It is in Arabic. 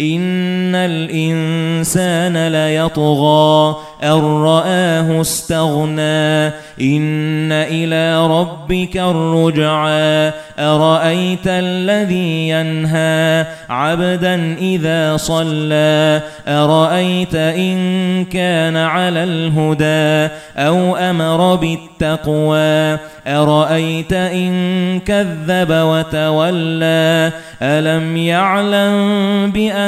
إن الإنسان ليطغى أن رآه استغنى إن إلى ربك الرجعى أرأيت الذي ينهى عبدا إذا صلى أرأيت إن كان على الهدى أو أمر بالتقوى أرأيت إن كذب وتولى ألم يعلم بأن